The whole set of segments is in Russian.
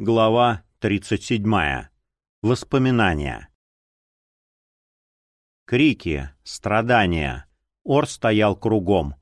Глава 37. Воспоминания. Крики, страдания. Ор стоял кругом.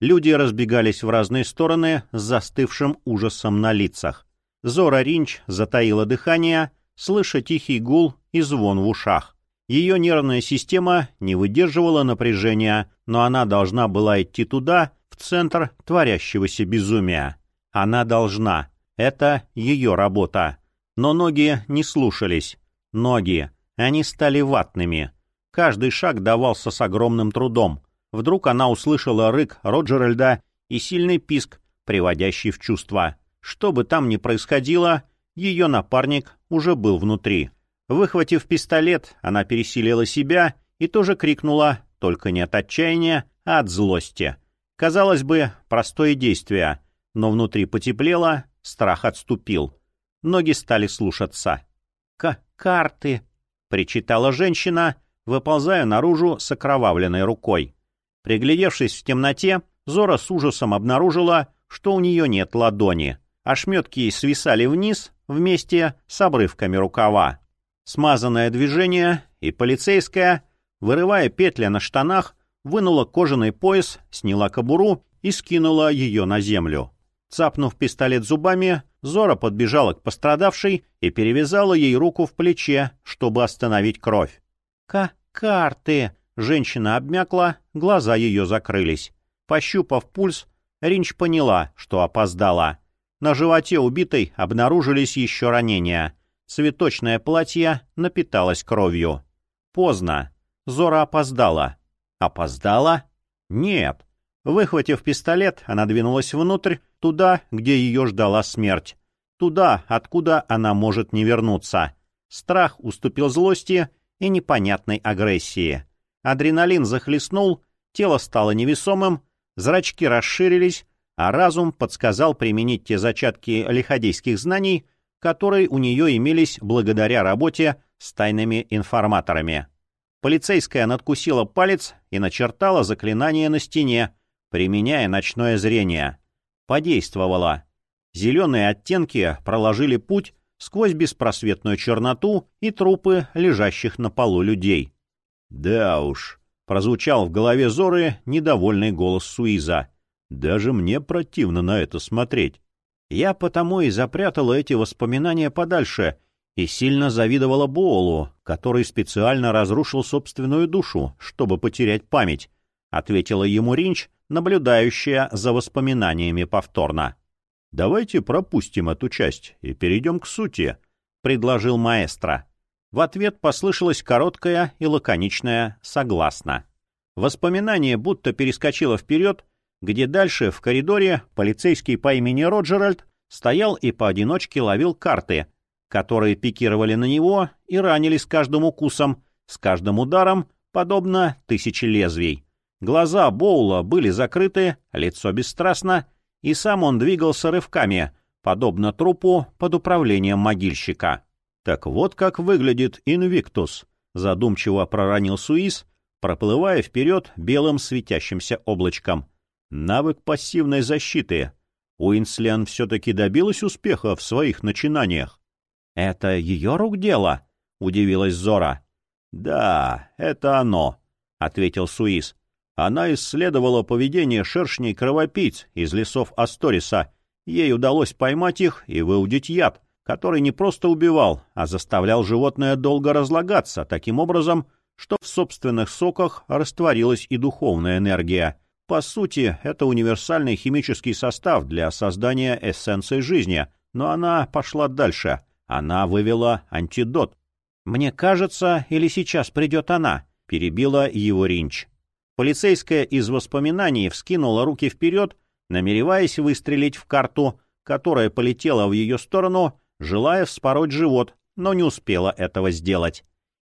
Люди разбегались в разные стороны с застывшим ужасом на лицах. Зора Ринч затаила дыхание, слыша тихий гул и звон в ушах. Ее нервная система не выдерживала напряжения, но она должна была идти туда, в центр творящегося безумия. Она должна. Это ее работа. Но ноги не слушались. Ноги. Они стали ватными. Каждый шаг давался с огромным трудом. Вдруг она услышала рык Роджеральда и сильный писк, приводящий в чувство. Что бы там ни происходило, ее напарник уже был внутри. Выхватив пистолет, она пересилила себя и тоже крикнула, только не от отчаяния, а от злости. Казалось бы, простое действие, но внутри потеплело, Страх отступил. Ноги стали слушаться. «К «Карты!» — причитала женщина, выползая наружу с окровавленной рукой. Приглядевшись в темноте, Зора с ужасом обнаружила, что у нее нет ладони. Ошметки свисали вниз вместе с обрывками рукава. Смазанное движение, и полицейская, вырывая петли на штанах, вынула кожаный пояс, сняла кобуру и скинула ее на землю. Цапнув пистолет зубами, Зора подбежала к пострадавшей и перевязала ей руку в плече, чтобы остановить кровь. «Как-карты!» Женщина обмякла, глаза ее закрылись. Пощупав пульс, Ринч поняла, что опоздала. На животе убитой обнаружились еще ранения. Цветочное платье напиталось кровью. Поздно. Зора опоздала. Опоздала? Нет. Выхватив пистолет, она двинулась внутрь, туда, где ее ждала смерть. Туда, откуда она может не вернуться. Страх уступил злости и непонятной агрессии. Адреналин захлестнул, тело стало невесомым, зрачки расширились, а разум подсказал применить те зачатки лиходейских знаний, которые у нее имелись благодаря работе с тайными информаторами. Полицейская надкусила палец и начертала заклинание на стене, применяя ночное зрение. Подействовало. Зеленые оттенки проложили путь сквозь беспросветную черноту и трупы лежащих на полу людей. «Да уж», — прозвучал в голове Зоры недовольный голос Суиза. «Даже мне противно на это смотреть. Я потому и запрятала эти воспоминания подальше и сильно завидовала Боулу, который специально разрушил собственную душу, чтобы потерять память», — ответила ему Ринч, наблюдающая за воспоминаниями повторно. «Давайте пропустим эту часть и перейдем к сути», — предложил маэстро. В ответ послышалось короткое и лаконичное «согласно». Воспоминание будто перескочило вперед, где дальше, в коридоре, полицейский по имени Роджеральд стоял и поодиночке ловил карты, которые пикировали на него и ранили с каждым укусом, с каждым ударом, подобно тысяче лезвий. Глаза Боула были закрыты, лицо бесстрастно, и сам он двигался рывками, подобно трупу под управлением могильщика. «Так вот как выглядит Инвиктус», — задумчиво проронил Суис, проплывая вперед белым светящимся облачком. «Навык пассивной защиты. Уинслен все-таки добилась успеха в своих начинаниях». «Это ее рук дело?» — удивилась Зора. «Да, это оно», — ответил Суис. Она исследовала поведение шершней-кровопийц из лесов Асториса. Ей удалось поймать их и выудить яд, который не просто убивал, а заставлял животное долго разлагаться, таким образом, что в собственных соках растворилась и духовная энергия. По сути, это универсальный химический состав для создания эссенции жизни, но она пошла дальше. Она вывела антидот. «Мне кажется, или сейчас придет она?» — перебила его Ринч. Полицейская из воспоминаний вскинула руки вперед, намереваясь выстрелить в карту, которая полетела в ее сторону, желая вспороть живот, но не успела этого сделать.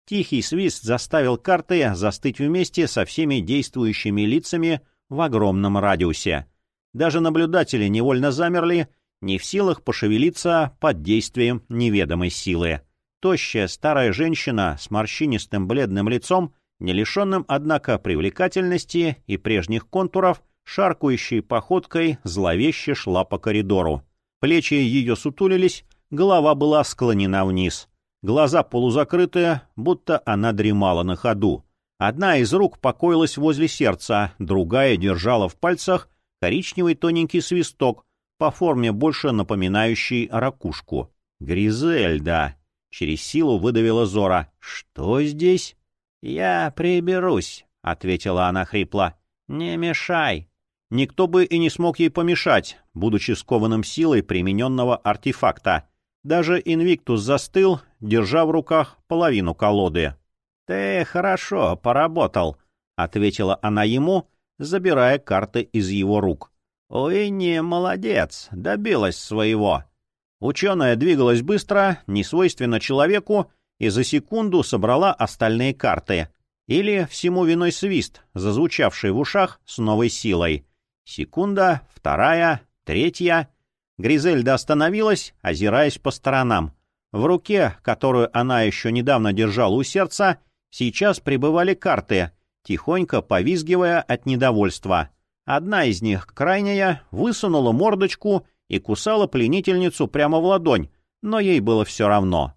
Тихий свист заставил карты застыть вместе со всеми действующими лицами в огромном радиусе. Даже наблюдатели невольно замерли, не в силах пошевелиться под действием неведомой силы. Тощая старая женщина с морщинистым бледным лицом не лишенным, однако, привлекательности и прежних контуров, шаркающей походкой зловеще шла по коридору. Плечи ее сутулились, голова была склонена вниз. Глаза полузакрытые, будто она дремала на ходу. Одна из рук покоилась возле сердца, другая держала в пальцах коричневый тоненький свисток, по форме больше напоминающий ракушку. «Гризельда!» — через силу выдавила Зора. «Что здесь?» «Я приберусь», — ответила она хрипло. «Не мешай». Никто бы и не смог ей помешать, будучи скованным силой примененного артефакта. Даже Инвиктус застыл, держа в руках половину колоды. «Ты хорошо поработал», — ответила она ему, забирая карты из его рук. «Уинни молодец, добилась своего». Ученая двигалась быстро, несвойственно человеку, и за секунду собрала остальные карты. Или всему виной свист, зазвучавший в ушах с новой силой. Секунда, вторая, третья. Гризельда остановилась, озираясь по сторонам. В руке, которую она еще недавно держала у сердца, сейчас пребывали карты, тихонько повизгивая от недовольства. Одна из них, крайняя, высунула мордочку и кусала пленительницу прямо в ладонь, но ей было все равно.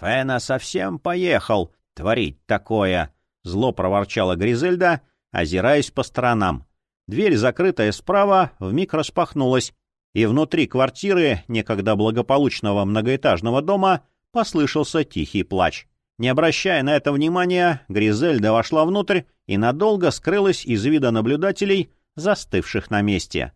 «Фена совсем поехал творить такое!» — зло проворчала Гризельда, озираясь по сторонам. Дверь, закрытая справа, вмиг распахнулась, и внутри квартиры некогда благополучного многоэтажного дома послышался тихий плач. Не обращая на это внимания, Гризельда вошла внутрь и надолго скрылась из вида наблюдателей, застывших на месте.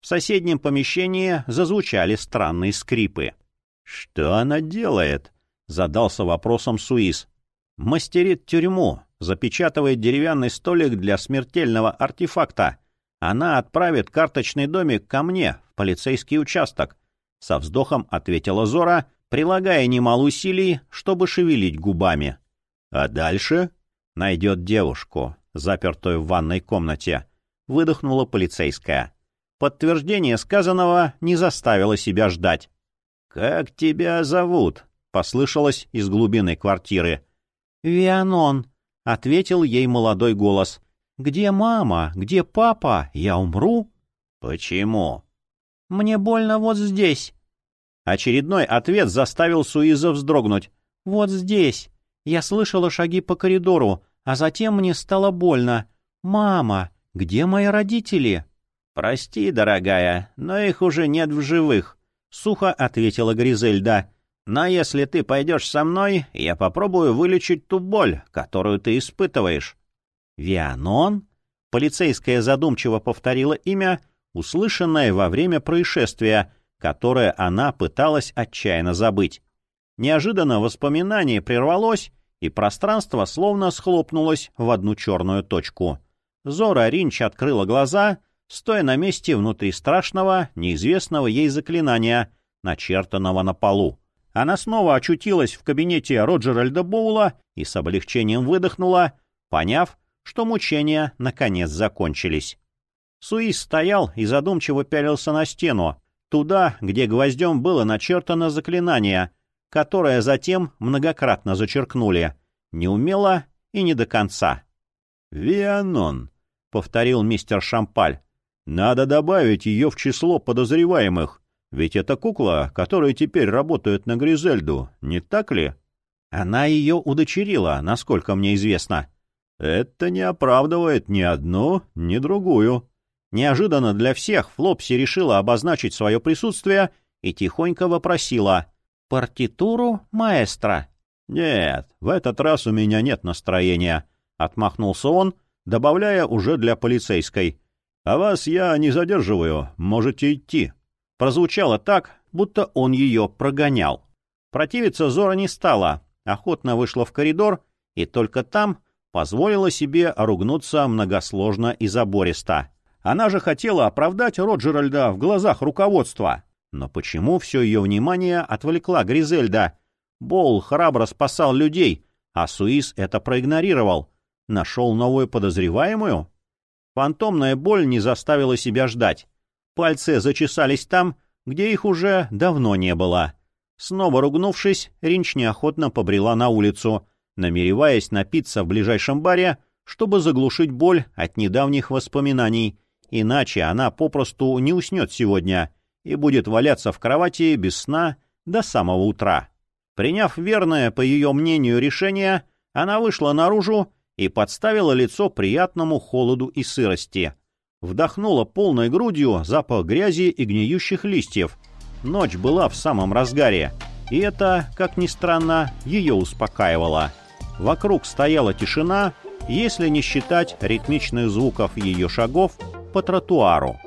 В соседнем помещении зазвучали странные скрипы. «Что она делает?» — задался вопросом Суис. «Мастерит тюрьму, запечатывает деревянный столик для смертельного артефакта», она отправит карточный домик ко мне, в полицейский участок. Со вздохом ответила Зора, прилагая немало усилий, чтобы шевелить губами. А дальше найдет девушку, запертую в ванной комнате. Выдохнула полицейская. Подтверждение сказанного не заставило себя ждать. «Как тебя зовут?» — послышалось из глубины квартиры. «Вианон», — ответил ей молодой голос. «Где мама? Где папа? Я умру?» «Почему?» «Мне больно вот здесь». Очередной ответ заставил Суиза вздрогнуть. «Вот здесь. Я слышала шаги по коридору, а затем мне стало больно. Мама, где мои родители?» «Прости, дорогая, но их уже нет в живых», — сухо ответила Гризельда. «Но если ты пойдешь со мной, я попробую вылечить ту боль, которую ты испытываешь». «Вианон?» Полицейская задумчиво повторила имя, услышанное во время происшествия, которое она пыталась отчаянно забыть. Неожиданно воспоминание прервалось, и пространство словно схлопнулось в одну черную точку. Зора Ринч открыла глаза, стоя на месте внутри страшного, неизвестного ей заклинания, начертанного на полу. Она снова очутилась в кабинете Роджера Эльдебоула и с облегчением выдохнула, поняв, что мучения наконец закончились. Суис стоял и задумчиво пялился на стену, туда, где гвоздем было начертано заклинание, которое затем многократно зачеркнули, неумело и не до конца. «Вианон», — повторил мистер Шампаль, — «надо добавить ее в число подозреваемых, ведь это кукла, которая теперь работает на Гризельду, не так ли?» «Она ее удочерила, насколько мне известно», это не оправдывает ни одну, ни другую. Неожиданно для всех Флопси решила обозначить свое присутствие и тихонько вопросила «Партитуру маэстро?» «Нет, в этот раз у меня нет настроения», — отмахнулся он, добавляя уже для полицейской. «А вас я не задерживаю, можете идти». Прозвучало так, будто он ее прогонял. Противиться Зора не стала, охотно вышла в коридор, и только там позволила себе ругнуться многосложно и забористо. Она же хотела оправдать Роджеральда в глазах руководства. Но почему все ее внимание отвлекла Гризельда? Бол храбро спасал людей, а Суис это проигнорировал. Нашел новую подозреваемую? Фантомная боль не заставила себя ждать. Пальцы зачесались там, где их уже давно не было. Снова ругнувшись, Ринч неохотно побрела на улицу — намереваясь напиться в ближайшем баре, чтобы заглушить боль от недавних воспоминаний, иначе она попросту не уснет сегодня и будет валяться в кровати без сна до самого утра. Приняв верное, по ее мнению, решение, она вышла наружу и подставила лицо приятному холоду и сырости. Вдохнула полной грудью запах грязи и гниющих листьев. Ночь была в самом разгаре, и это, как ни странно, ее успокаивало. Вокруг стояла тишина, если не считать ритмичных звуков ее шагов по тротуару.